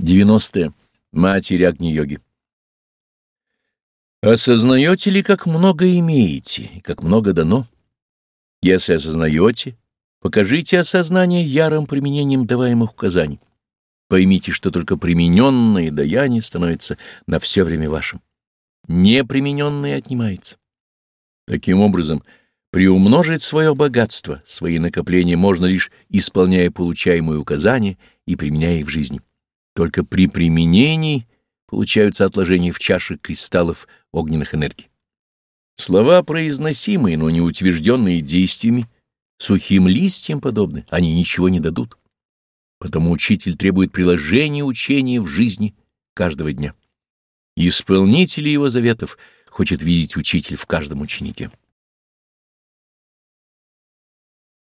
90. -е. Матерь Агни-йоги. Осознаете ли, как много имеете и как много дано? Если осознаете, покажите осознание ярым применением даваемых указаний. Поймите, что только примененное даяние становится на все время вашим. Непримененное отнимается. Таким образом, приумножить свое богатство, свои накопления можно лишь исполняя получаемые указания и применяя их в жизни. Только при применении получаются отложения в чаше кристаллов огненных энергий. Слова произносимые, но не утвержденные действиями, сухим листьям подобны, они ничего не дадут. Потому учитель требует приложения учения в жизни каждого дня. Исполнители его заветов хочет видеть учитель в каждом ученике.